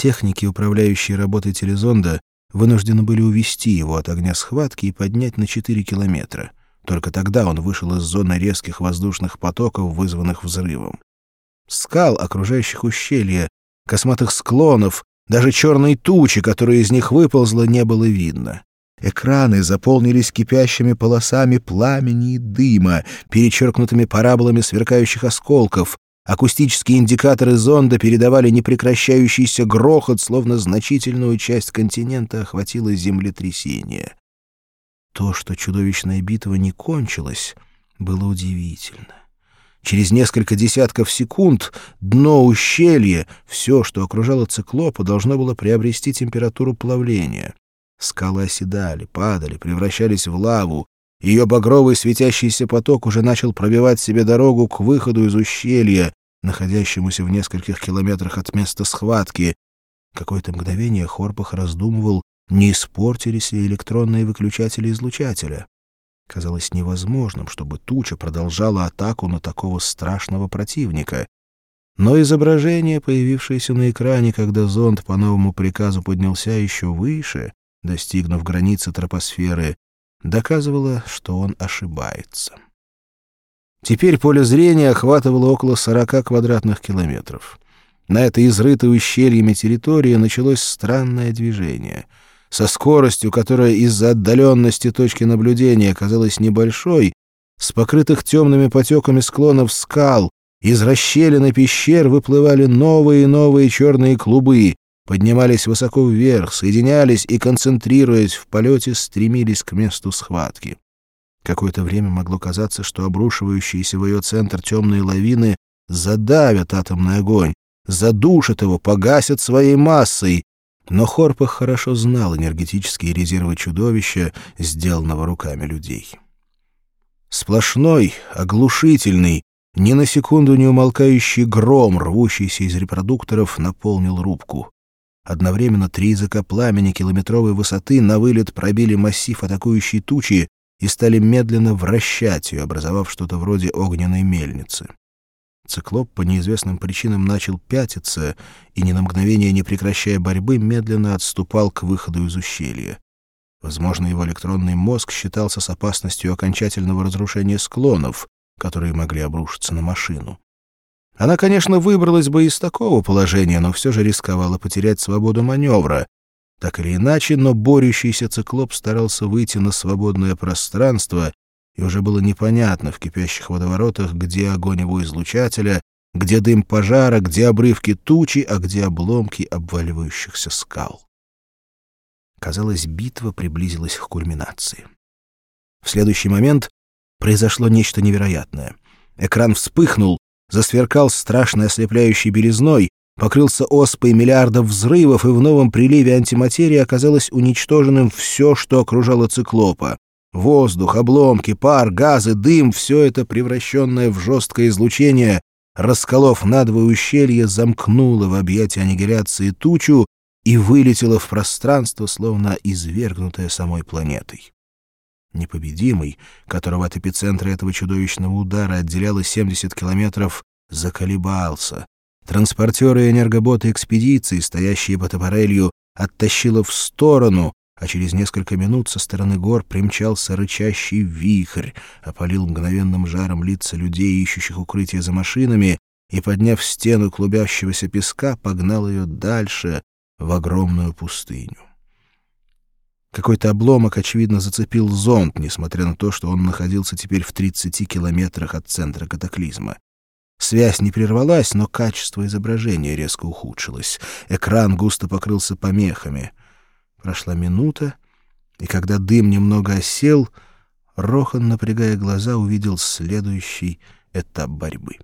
Техники, управляющие работой телезонда, вынуждены были увести его от огня схватки и поднять на 4 километра. Только тогда он вышел из зоны резких воздушных потоков, вызванных взрывом. Скал, окружающих ущелья, косматых склонов, даже черной тучи, которая из них выползла, не было видно. Экраны заполнились кипящими полосами пламени и дыма, перечеркнутыми параболами сверкающих осколков. Акустические индикаторы зонда передавали непрекращающийся грохот, словно значительную часть континента охватило землетрясение. То, что чудовищная битва не кончилась, было удивительно. Через несколько десятков секунд дно ущелья, все, что окружало циклопа, должно было приобрести температуру плавления. Скалы оседали, падали, превращались в лаву. Ее багровый светящийся поток уже начал пробивать себе дорогу к выходу из ущелья, находящемуся в нескольких километрах от места схватки. Какое-то мгновение Хорпах раздумывал, не испортились ли электронные выключатели излучателя. Казалось невозможным, чтобы туча продолжала атаку на такого страшного противника. Но изображение, появившееся на экране, когда зонд по новому приказу поднялся еще выше, достигнув границы тропосферы, доказывало, что он ошибается. Теперь поле зрения охватывало около 40 квадратных километров. На этой изрытой ущельями территории началось странное движение — со скоростью, которая из-за отдаленности точки наблюдения казалась небольшой, с покрытых темными потеками склонов скал, из расщелины пещер выплывали новые и новые черные клубы, поднимались высоко вверх, соединялись и, концентрируясь в полете, стремились к месту схватки. Какое-то время могло казаться, что обрушивающиеся в ее центр темные лавины задавят атомный огонь, задушат его, погасят своей массой, но Хорпах хорошо знал энергетические резервы чудовища, сделанного руками людей. Сплошной, оглушительный, ни на секунду не умолкающий гром, рвущийся из репродукторов, наполнил рубку. Одновременно три языка пламени километровой высоты на вылет пробили массив атакующей тучи и стали медленно вращать ее, образовав что-то вроде огненной мельницы. Циклоп по неизвестным причинам начал пятиться и, ни на мгновение не прекращая борьбы, медленно отступал к выходу из ущелья. Возможно, его электронный мозг считался с опасностью окончательного разрушения склонов, которые могли обрушиться на машину. Она, конечно, выбралась бы из такого положения, но все же рисковала потерять свободу маневра. Так или иначе, но борющийся циклоп старался выйти на свободное пространство и уже было непонятно в кипящих водоворотах, где огонь его излучателя, где дым пожара, где обрывки тучи, а где обломки обваливающихся скал. Казалось, битва приблизилась к кульминации. В следующий момент произошло нечто невероятное. Экран вспыхнул, засверкал страшной ослепляющей белизной, покрылся оспой миллиардов взрывов, и в новом приливе антиматерии оказалось уничтоженным все, что окружало циклопа. Воздух, обломки, пар, газы, дым — все это, превращенное в жесткое излучение, расколов надвое ущелье, замкнуло в объятии аннигиляции тучу и вылетело в пространство, словно извергнутое самой планетой. Непобедимый, которого от эпицентра этого чудовищного удара отделяло 70 километров, заколебался. Транспортеры и энергоботы экспедиции, стоящие под аппарелью, оттащило в сторону, а через несколько минут со стороны гор примчался рычащий вихрь, опалил мгновенным жаром лица людей, ищущих укрытие за машинами, и, подняв стену клубящегося песка, погнал ее дальше, в огромную пустыню. Какой-то обломок, очевидно, зацепил зонд, несмотря на то, что он находился теперь в 30 километрах от центра катаклизма. Связь не прервалась, но качество изображения резко ухудшилось. Экран густо покрылся помехами. Прошла минута, и когда дым немного осел, Рохан, напрягая глаза, увидел следующий этап борьбы.